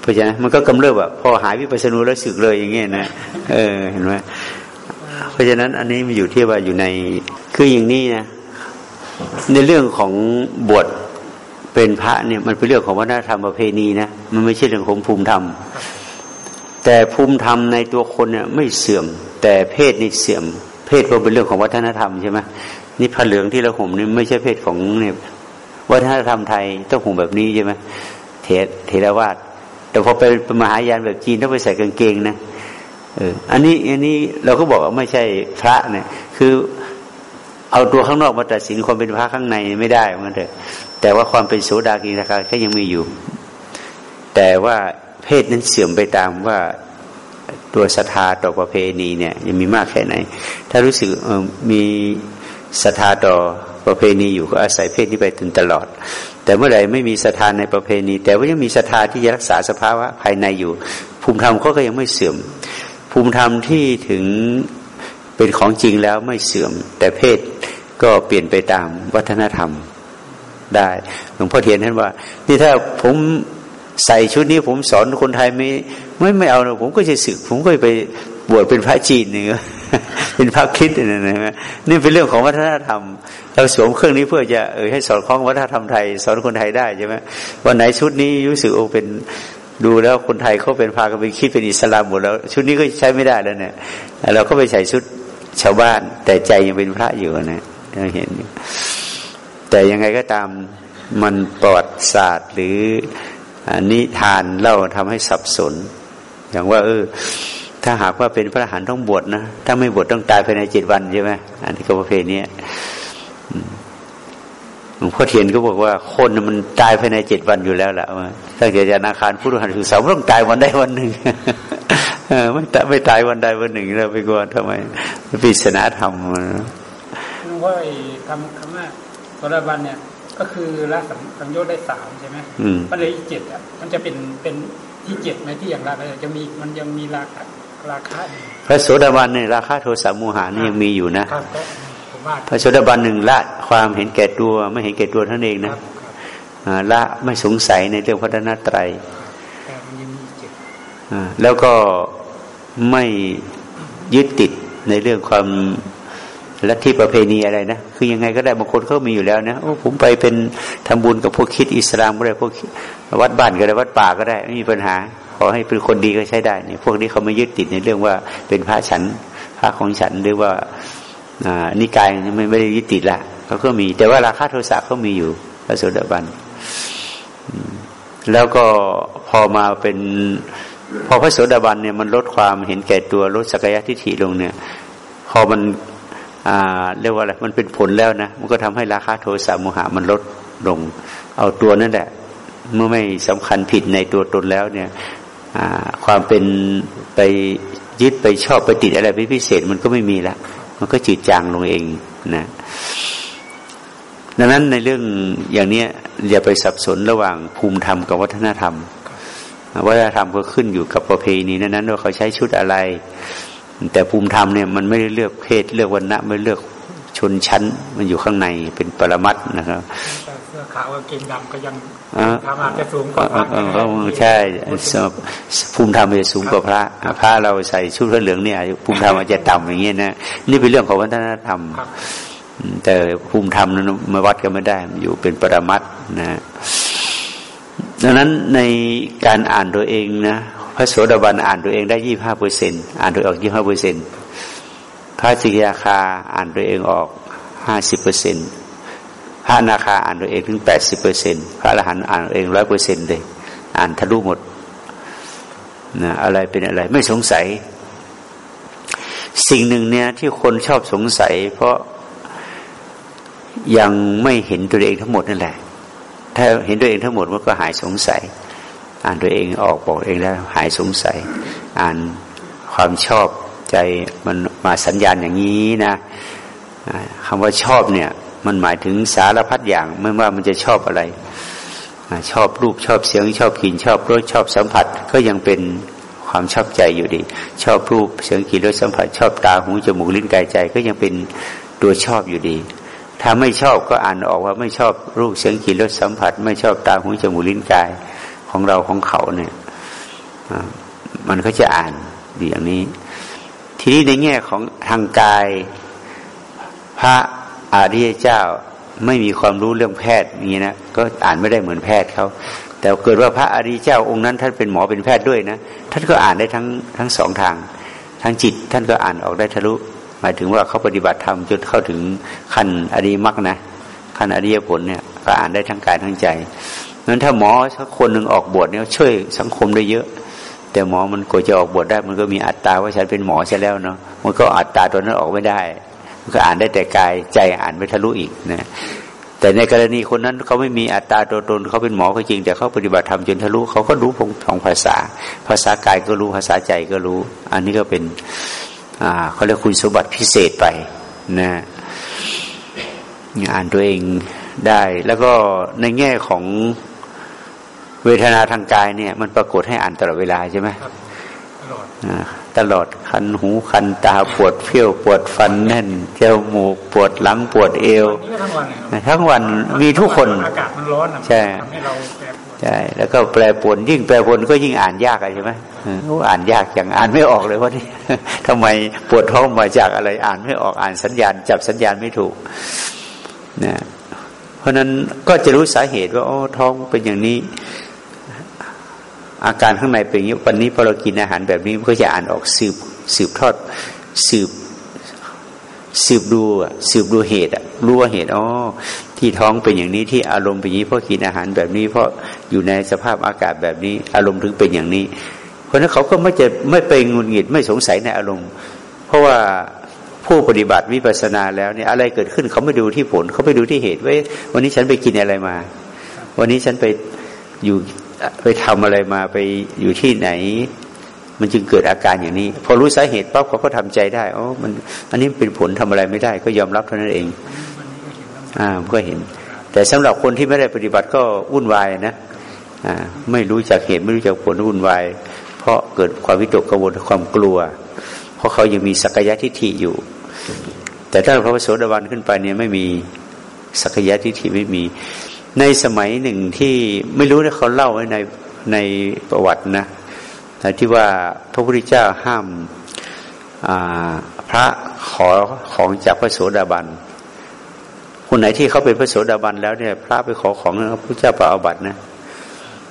เพราะฉะนั้นมันก็กำเริบอะพอหายวิปัสสนูแล้วสึกเลยอย่างเงี้ยนะเออเห็นไหมเพราะฉะนั้นอันนี้มันอยู่ที่ว่าอยู่ในคืออย่างนี้นะ ในเรื่องของบวชเป็นพระเนี่ยมันเป็นเรื่องของวัฒนธรรมประเพณีนะมันไม่ใช่เรื่องของภูมิธรรม แต่ภูมิธรรมในตัวคนเนี่ยไม่เสื่อม แต่เพศนี่เสื่อม เพศก็เป็นเรื่องของวัฒนธรรมใช่ไหมนี่ผ้าเหลืองที่เราห่มนี่ไม่ใช่เพศของเนี่ยวัฒนธรรมไทยต้องห่มแบบนี้ใช่ไหมเทเทรวาสแต่พอไปมหายานแบบจีนต้องไปใส่กางเกงนะเอออันนี้อันนี้เราก็บอกว่าไม่ใช่พระเนี่ยคือ เอาตัวข้างนอกมาตัดสินความเป็นพระข้างในไม่ได้เหมือนเถอะแต่ว่าความเป็นโสดากีราคาก็ยังมีอยู่ แต่ว่าเพศนั้นเสื่อมไปตามว่าตัวศรัทธาต่อประเพณีเนี่ยยังมีมากแค่ไหน ถ้ารู้สึกมีศรัทธาต่อประเพณีอยู่ก็อาศัยเพศนี้ไปจนตลอด แต่เมื่อไหร่ไม่มีศรัทธาในประเพณี แต่ว่ายังมีศรัทธาที่จะรักษาสภาวะภายในอยู่ ภูมิธรรมก็ยังไม่เสื่อม ภูมิธรรมที่ถึงเป็นของจริงแล้วไม่เสื่อม แต่เพศ ก็เปลี่ยนไปตามวัฒนธรรมได้หลวงพ่อเทียนท่านว่า นี่ถ้าผมใส่ชุดนี้ผมสอนคนไทยไม่ไม่ไม่เอานะผมก็จะสึก ผมก็ไปบวชเป็นพระจีนเนื้อเป็นพระคิดนี่นะนี่เป็นเรื่องของวัฒนธรรม เราสวมเครื่องนี้เพื่อจะเออให้สอนคล้องวัฒนธรรมไทย สอนคนไทยได้ใช่ไหมวันไหนชุดนี้รู้สึกโอเป็นดูแล้วคนไทยเขาเป็นพากันไปคิดเป็นอิสลามหมดแล้ว ชุดนี้ก็ใช้ไม่ได้แล้วเนี่ยเราก็ไปใส่ชุดชาวบ้าน แต่ใจยังเป็นพระอยู่นะ เราเห็น แต่ยังไงก็ตามมันประวัติศาสตร์หรือนิทานเล่าทำให้สับสน อย่างว่า เออ ถ้าหากว่าเป็นพระอรหันต์ต้องบวชนะ ถ้าไม่บวชต้องตายภายในเจ็ดวันใช่ไหมอันนี้ก็ประเพณีนี้หลวงพ่อเทียนก็บอกว่าคนมันตายภายในเจ็ดวันอยู่แล้วแหละตั้งแต่จะนาคารพุทธหันถึงเสาต้องตายวันใดวันหนึ่งไม่ตายไม่ตายวันใดวันหนึ่งเราไปกลัวทำไมปิศนาธรรม วงพ่อคำคำว่าโสดาบันเนี่ย ก็คือละสังโยชน์ได้สามใช่ไหมมันเลยอีกเจ็ดอะมันจะเป็นเป็นที่เจ็ดไหมที่อย่างไรจะมีมันยังมีราคาราคาพระโสดาบันเนี่ยราคาโทสะโมหานี่ยังมีอยู่นะครับก็ผมว่าพระโสดาบันหนึ่งละความเห็นแก่ตัวไม่เห็นแก่ตัวเท่านั้นเองคนะรับครับอ่าละไม่สงสัยในเรื่องพระรตนตรัยแต่มันยังมีเจ็ดอ่าแล้วก็ไม่ยึดติดในเรื่องความ ลัทธิประเพณีอะไรนะคือยังไงก็ได้บางคนเขามีอยู่แล้วนะโอ้ผมไปเป็นทำบุญกับพวกคิดอิสลามก็ได้พวกวัดบ้านก็ได้วัดป่าก็ได้ไม่มีปัญหา ขอให้เป็นคนดีก็ใช้ได้เนี่ยพวกนี้เขาไม่ยึดติดในเรื่องว่าเป็นพระฉันพระของฉันหรือว่านิกายไม่ไม่ได้ยึดติดละเขาก็มี แต่ว่าราคาโทสะเขามีอยู่พระโสดาบันแล้วก็พอมาเป็นพอพระโสดาบันเนี่ยมันลดความเห็นแก่ตัวลดสักยะทิฏฐิลงเนี่ย พอมัน เรียกว่าอะไรมันเป็นผลแล้วนะมันก็ทำให้ราคาโทสะโมหะมันลดลง เอาตัวนั่นแหละ เมื่อไม่สำคัญผิดในตัวตนแล้วเนี่ยความเป็นไปยึดไปชอบไปติดอะไรเป็นพิเศษมันก็ไม่มีละมันก็จืดจางลงเองนะดังนั้นในเรื่องอย่างเนี้ยอย่าไปสับสนระหว่างภูมิธรรมกับวัฒนธรรม วัฒนธรรมก็ขึ้นอยู่กับประเพณีนั้นๆว่าเขาใช้ชุดอะไร แต่ภูมิธรรมเนี่ยมันไม่ได้เลือกเพศเลือกวรรณะไม่เลือกชนชั้น มันอยู่ข้างในเป็นปรมัตถ์นะครับแต่เสื้อขาวกางเกงดำก็ยังอ่าทำอาจจะสูงกว่าพระเออเออเออใช่ภูมิธรรมจะสูงกว่าพระพระเราใส่ชุดเหลืองเนี่ยภูมิธรรมอาจจะต่ำอย่างเงี้ยนะนี่เป็นเรื่องของวัฒนธรรมครับแต่ภูมิธรรมนั้นมาวัดกันไม่ได้มันอยู่เป็นปรมัตถ์นะดังนั้นในการอ่านตัวเองนะ พระโสดาบันอ่านตัวเองได้ยี่ห้าเปอร์เซ็นอ่านตัวออกยี่ห้าเปอร์เซ็นพระจิกยาคาอ่านตัวเองออกห้าสิบเปอร์เซ็นพระนาคาอ่านตัวเองถึงแปดสิบเปอร์เซ็นพระอรหันต์อ่านเองร้อยเปอร์เซ็นเลยอ่านทะลุหมดนะอะไรเป็นอะไรไม่สงสัย สิ่งหนึ่งเนี่ยที่คนชอบสงสัย เพราะยังไม่เห็นตัวเองทั้งหมดนั่นแหละ ถ้าเห็นตัวเองทั้งหมดมันก็หายสงสัย อ่านตัวเองออกบอกเองแล้วหายสงสัย อ่านความชอบใจมันมาสัญญาณอย่างนี้นะอ่าคำว่าชอบเนี่ย มันหมายถึงสารพัดอย่างไม่ว่ามันจะชอบอะไรชอบรูปชอบเสียงชอบกลิ่นชอบรสชอบสัมผัสก็ยังเป็นความชอบใจอยู่ดี ชอบรูปเสียงกลิ่นรสสัมผัส ชอบตาหูจมูกลิ้นกายใจก็ยังเป็นตัวชอบอยู่ดี ถ้าไม่ชอบก็อ่านออกว่าไม่ชอบรูปเสียงกลิ่นรสสัมผัส ไม่ชอบตาหูจมูกลิ้นกาย ของเราของเขาเนี่ยมันก็จะอ่านอย่างนี้ ทีนี้ในแง่ของทางกาย พระอริยเจ้าไม่มีความรู้เรื่องแพทย์นี้นะก็อ่านไม่ได้เหมือนแพทย์เขาแต่เกิดว่าพระอริยเจ้าองค์นั้นท่านเป็นหมอเป็นแพทย์ด้วยนะท่านก็อ่านได้ทั้งทั้งสองทางทางจิต ท่านก็อ่านออกได้ทะลุ หมายถึงว่าเขาปฏิบัติธรรมจนเข้าถึงขั้นอริมรรคนะขั้นอริยผลเนี่ยก็อ่านได้ทั้งกายทั้งใจ นั้นถ้าหมอสักคนหนึ่งออกบวชเนี่ยช่วยสังคมได้เยอะ แต่หมอมันกว่าจะออกบวชได้ มันก็มีอัตตาว่าฉันเป็นหมอใช่แล้วเนาะมันก็อัตตาตัวนั้นออกไม่ได้ มันก็อ่านได้แต่กายใจอ่านไม่ทะลุอีกนะแต่ในกรณีคนนั้นเขาไม่มีอัตตาตัวตนเขาเป็นหมอก็จริง แต่เขาปฏิบัติธรรมจนทะลุเขาก็รู้พงของภาษา ภาษากายก็รู้ภาษาใจก็รู้ อันนี้ก็เป็นอ่าเขาเรียกคุณสมบัติพิเศษไปนะอ่านตัวเองได้ แล้วก็ในแง่ของ เวทนาทางกายเนี่ย มันปรากฏให้อ่านตลอดเวลาใช่ไหมครับตลอดอ่าตลอดคันหูคันตาปวดเพี้ยวปวดฟันแน่นจมูกปวดหลังปวดเอววันนี้ก็ทั้งวันเลยครับทั้งวันมีทุกคนอากาศมันร้อนอะใช่ทำให้เราแปรปรวนใช่แล้วก็แปลปรวนยิ่งแปลปรวนก็ยิ่งอ่านยากอะใช่ไหมเออโอ้อ่านยากอย่างอ่านไม่ออกเลยว่านี่ทำไมปวดท้องมาจากอะไรอ่านไม่ออกอ่านสัญญาณ จับสัญญาณไม่ถูกนะเพราะฉะนั้นก็จะรู้สาเหตุว่าอ๋อท้องเป็นอย่างนี้ อาการข้างในเป็นอย่างนี้วันนี้พอเรากินอาหารแบบนี้มันก็จะอ่านออกสืบสืบทอดสืบสืบดูสืบดูเหตุรู้ว่าเหตุอ๋อที่ท้องเป็นอย่างนี้ที่อารมณ์เป็นอย่างนี้เพราะกินอาหารแบบนี้ เพราะอยู่ในสภาพอากาศแบบนี้ อารมณ์ถึงเป็นอย่างนี้ เพราะฉะนั้นเขาก็ไม่จะไม่ไปงุนหงิดไม่สงสัยในอารมณ์ เพราะว่าผู้ปฏิบัติวิปัสสนาแล้วเนี่ยอะไรเกิดขึ้นเขาไม่ดูที่ผลเขาไปดูที่เหตุว่าวันนี้ฉันไปกินอะไรมา วันนี้ฉันไปอยู่ ไปทำอะไรมาไปอยู่ที่ไหน มันจึงเกิดอาการอย่างนี้ พอรู้สาเหตุปั๊บเขาก็ทำใจได้อ๋อมันอันนี้เป็นผลทำอะไรไม่ได้ ก็ยอมรับเท่านั้นเอง อ่ามันก็เห็น แต่สำหรับคนที่ไม่ได้ปฏิบัติก็วุ่นวายนะอ่าไม่รู้จักเหตุไม่รู้จักผลวุ่นวาย เพราะเกิดความวิตกกังวลความกลัว เพราะเขายังมีสักยะทิฏฐิอยู่ แต่ถ้าพระโสดาบันขึ้นไปเนี่ยไม่มีสักยะทิฏฐิไม่มี ในสมัยหนึ่งที่ไม่รู้นะเขาเล่าไว้ในในประวัตินะที่ว่าพระพุทธเจ้าห้ามพระขอของจากพระโสดาบันคนไหนที่เขาเป็นพระโสดาบันแล้วเนี่ย พระไปขอของพระพุทธเจ้าปาอาบัตนะ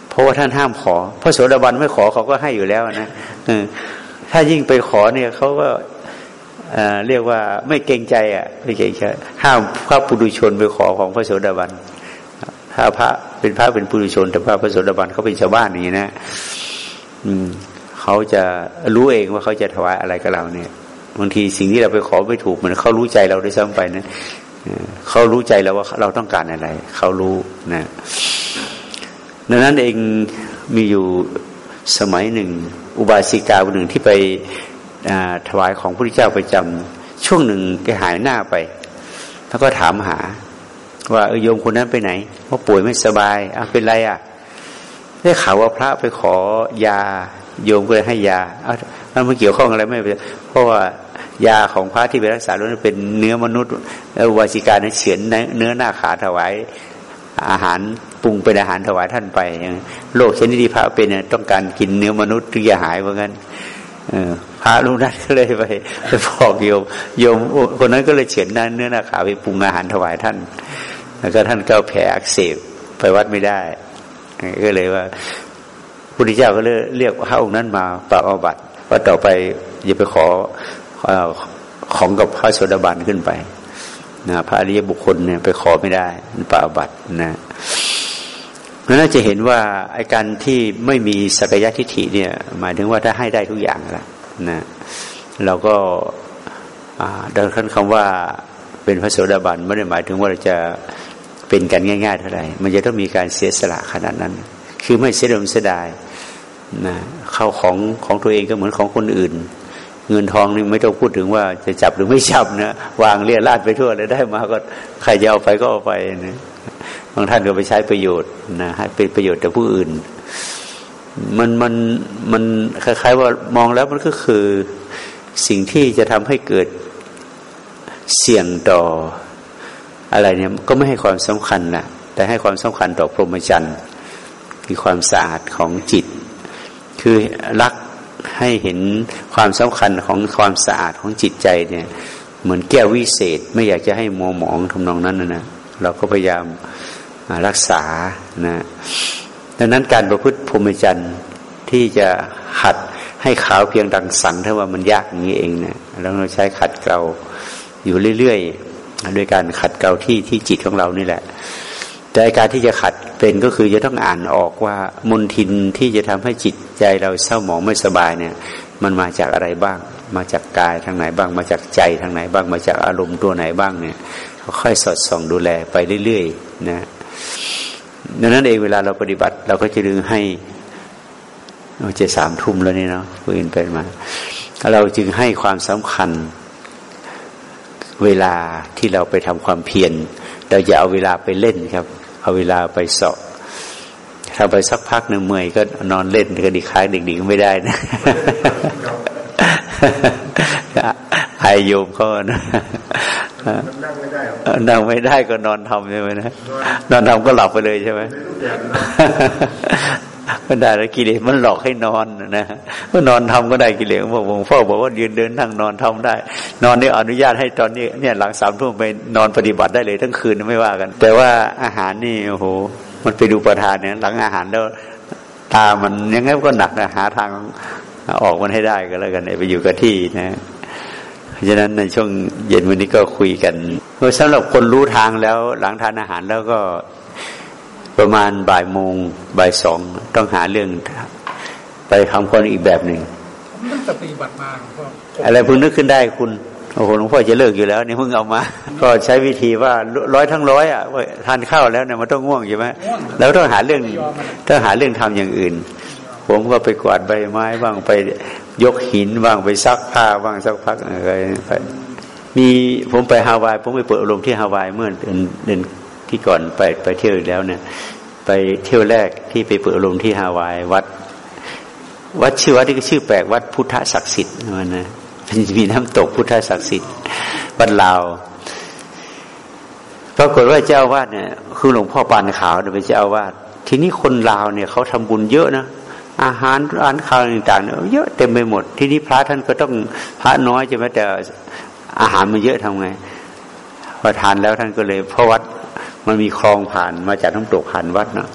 เพราะว่าท่านห้ามขอ พระโสดาบันไม่ขอเขาก็ให้อยู่แล้วนะถ้ายิ่งไปขอเนี่ยเขาก็เรียกว่าไม่เกรงใจอะไม่เกรงใจห้ามพระปุถุชนไปขอของพระโสดาบัน ถ้าพระเป็นพระเป็นปุถุชน แต่พระพระโสดาบันเขาเป็นชาวบ้านอย่างนี้นะ อืมเขาจะรู้เองว่าเขาจะถวายอะไรกับเราเนี่ยบางทีสิ่งที่เราไปขอไม่ถูกเหมือนเขารู้ใจเราด้วยซ้ำไปนะเขารู้ใจแล้วว่าเราต้องการอะไร เขารู้นะดังนั้นเองมีอยู่สมัยหนึ่ง อุบาสิกาคนหนึ่งที่ไปถวายของพระพุทธเจ้าประจำช่วงหนึ่งแกหายหน้าไป แล้วก็ถามหา ว่าเออโยมคนนั้นไปไหนว่าป่วยไม่สบายอะเป็นไรอะได้ข่าวว่าพระไปขอยา โยมก็เลยให้ยาอ้ามันเกี่ยวข้องอะไรไม่เพราะว่ายาของพระที่ไปรักษาล้วนเป็นเนื้อมนุษย์วาสิการเฉือนเนื้อหน้าขาถวายอาหารปรุงเป็นอาหารถวายท่านไปโรคชนิดที่พระเป็นต้องการกินเนื้อมนุษย์ถึงจะหายเหมือนกันพระรู้นั้นก็เลยไปไปบอกโยมโยมคนนั้นก็เลยเฉือนเนื้อหน้าขาไปปรุงอาหารถวายท่าน แล้วก็ท่านก็แผลอักเสบไปวัดไม่ได้ก็เลยว่าพุทธเจ้าก็เลยเรียกพระองค์นั้นมาปราบอาบัติว่าต่อไปอย่าไปขอของกับพระโสดาบันขึ้นไปนะพระอริยบุคคลเนี่ยไปขอไม่ได้ปราบบัตินะน่าจะเห็นว่าไอการที่ไม่มีสักยะทิฏฐิเนี่ย หมายถึงว่าถ้าให้ได้ทุกอย่างแล้วนะเราก็ดังนั้นคำว่าเป็นพระโสดาบันไม่ได้หมายถึงว่าเราจะ เป็นกันง่าย ๆ เท่าไหร่ มันจะต้องมีการเสียสละขนาดนั้น คือไม่เสียดมเสียดายนะเข้าของของตัวเองก็เหมือนของคนอื่น เงินทองนี่ไม่ต้องพูดถึงว่าจะจับหรือไม่จับนะวางเรียราดไปทั่วเลยได้มาก็ใครจะเอาไปก็เอาไปนะบางท่านก็ไปใช้ประโยชน์นะให้เป็นประโยชน์แต่ผู้อื่น มันมันมันคล้ายๆว่ามองแล้วมันก็คือสิ่งที่จะทำให้เกิดเสี่ยงต่อ อะไรเนี่ยก็ไม่ให้ความสำคัญนะแต่ให้ความสำคัญต่อพรหมจรรย์คือความสะอาดของจิต คือรักให้เห็นความสำคัญของความสะอาดของจิตใจเนี่ยเหมือนแก้ววิเศษ ไม่อยากจะให้มัวหมองทำนองนั้นนะนะเราก็พยายามรักษานะดังนั้นการประพฤติพรหมจรรย์ที่จะขัดให้ขาวเพียงดังสังถ้าว่ามันยากอย่างนี้เองนะแล้วเราใช้ขัดเกลาอยู่เรื่อยๆ ด้วยการขัดเกลาที่ที่จิตของเรานี่แหละ แต่การที่จะขัดเป็นก็คือจะต้องอ่านออกว่ามนทินที่จะทำให้จิตใจเราเศร้าหมองไม่สบายเนี่ย มันมาจากอะไรบ้าง มาจากกายทางไหนบ้าง มาจากใจทางไหนบ้าง มาจากอารมณ์ตัวไหนบ้างเนี่ยค่อยสอดส่องดูแลไปเรื่อยๆนะดังนั้นเองเวลาเราปฏิบัติเราก็จะดึงให้เจะสามทุ่มแล้วนี่เนาะคุยกันไปมา เราจึงให้ความสำคัญ เวลาที่เราไปทำความเพียรเราจะเอาเวลาไปเล่นครับ เอาเวลาไปสอบทำไปสักพักหนึ่งเมื่อยก็นอนเล่นก็ดีค้ายเด็กๆไม่ได้นะไอโยมก็นะนั่งไม่ได้ก็นอนทำใช่ไหมนะนอนทำก็หลับไปเลยใช่ไหม ก็ได้แล้วกิเลสมันหลอกให้นอนนะก็นอนทำก็ได้กิเลสบอกหลวงพ่อบอกว่ายืนเดินนั่งนอนทำได้ นอนนี่อนุญาตให้ตอนนี้เนี่ยหลังสามทุ่มไปนอนปฏิบัติได้เลยทั้งคืนไม่ว่ากัน แต่ว่าอาหารนี่โอ้โหมันไปดูประทานเนี่ยหลังอาหารแล้วตามันยังไงก็หนักนะหาทางออกมันให้ได้ก็แล้วกันไปอยู่กับที่นะเพราะฉะนั้นในช่วงเย็นวันนี้ก็คุยกันสำหรับคนรู้ทางแล้วหลังทานอาหารแล้วก็ ประมาณบ่ายโมงบ่ายสองต้องหาเรื่อง ไปทำคนอีกแบบหนึ่งตั้งแต่ปฏิบัติมาอะไรเพิ่งนึกขึ้นได้คุณโอ้โหหลวงพ่อจะเลิกอยู่แล้วนี่เพิ่งเอามา ก็ใช้วิธีว่าร้อยทั้งร้อยอะทานข้าวแล้วเนี่ยมันต้องง่วงใช่ไหมแล้วต้องหาเรื่องต้องหาเรื่องทำอย่างอื่น ผมก็ไปกวาดใบไม้บ้างไปยกหินบ้างไปซักผ้าบ้างสักพักอะไรไปมีผมไปฮาวายผมไปเปิดอารมณ์ที่ฮาวายเมื่อเดือนเดือน ที่ก่อนไปไปเที่ยวแล้วเนี่ย ไปเที่ยวแรกที่ไปเปิดลมณ์ที่ฮาวายวัด วัดชื่อวัดที่ก็ชื่อแปลกวัดพุทธศักดิ์สิทธิ์มันนะมันมีน้ำตกพุทธศักดิ์สิทธิ์วัดลาวปรากฏว่าเจ้าวาดเนี่ยคือหลวงพ่อปานขาวเนี่ยเป็นเจ้าวาดทีนี้คนลาวเนี่ยเขาทำบุญเยอะนะอาหารร้านข้าวต่างๆเนี่ยเยอะเต็มไปหมด ทีนี้พระท่านก็ต้องพระน้อยใช่ไหมแต่อาหารมันเยอะทำไงพอทานแล้วท่านก็เลยพระวัด มันมีคลองผ่านมาจากน้ำตกผ่านวัดเนาะ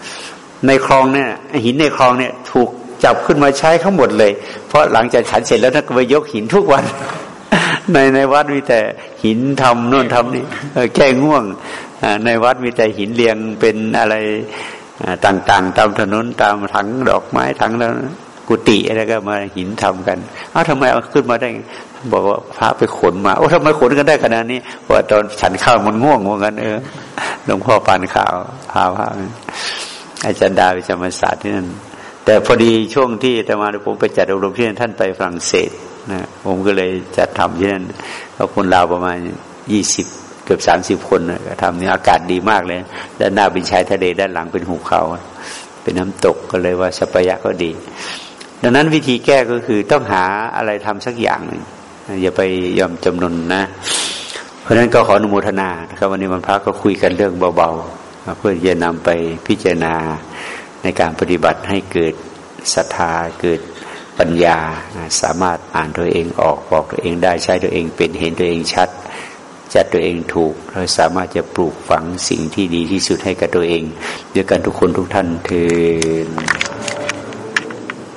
ในคลองเนี่ยหินในคลองเนี่ย ถูกจับขึ้นมาใช้ทั้งหมดเลย เพราะหลังจากฉันเสร็จแล้วท่านก็ไปยกหินทุกวัน ในในวัดมีแต่หินทำโน่นทำนี่แก้ง่วงในวัดมีแต่หินเรียงเป็นอะไรต่างๆ ตามถนนตามถังดอกไม้ถังแล้วกุฏิอะไรก็มาหินทำกัน เอ้าทำไมเอาขึ้นมาได้ บอกว่าพระไปขนมา โอ้ทำไมขนกันได้ขนาดนี้ เพราะตอนฉันข้าวมันง่วงเหมือนกันเออ หลวงพ่อปานข่าวพาพระอาจารย์ดาวิจารมศาสตร์ที่นั่นแต่พอดีช่วงที่ธรรมาผมไปจัดอบรมที่นั่นท่านไปฝรั่งเศสนะผมก็เลยจัดทำที่นั่นก็คนลาวประมาณยี่สิบเกือบสามสิบคนนะทำนี่อากาศดีมากเลย ด้านหน้าเป็นชายทะเลด้านหลังเป็นหุบเขา เป็นน้ำตกก็เลยว่าสัพยะก็ดี ดังนั้นวิธีแก้ก็คือต้องหาอะไรทำสักอย่างหนึ่งอย่าไปยอมจำนนนะ ราะฉะนั้นก็ขออนุโมทนานะครับวันนี้มันพักก็คุยกันเรื่องเบาๆ เพื่อจะนำไปพิจารณาในการปฏิบัติให้เกิดศรัทธาเกิดปัญญาสามารถอ่านตัวเองออกบอกตัวเองได้ใช้ตัวเองเป็นเห็นตัวเองชัด จัดตัวเองถูกเราสามารถจะปลูกฝังสิ่งที่ดีที่สุดให้กับตัวเองด้วยกันทุกคนทุกท่านเทอ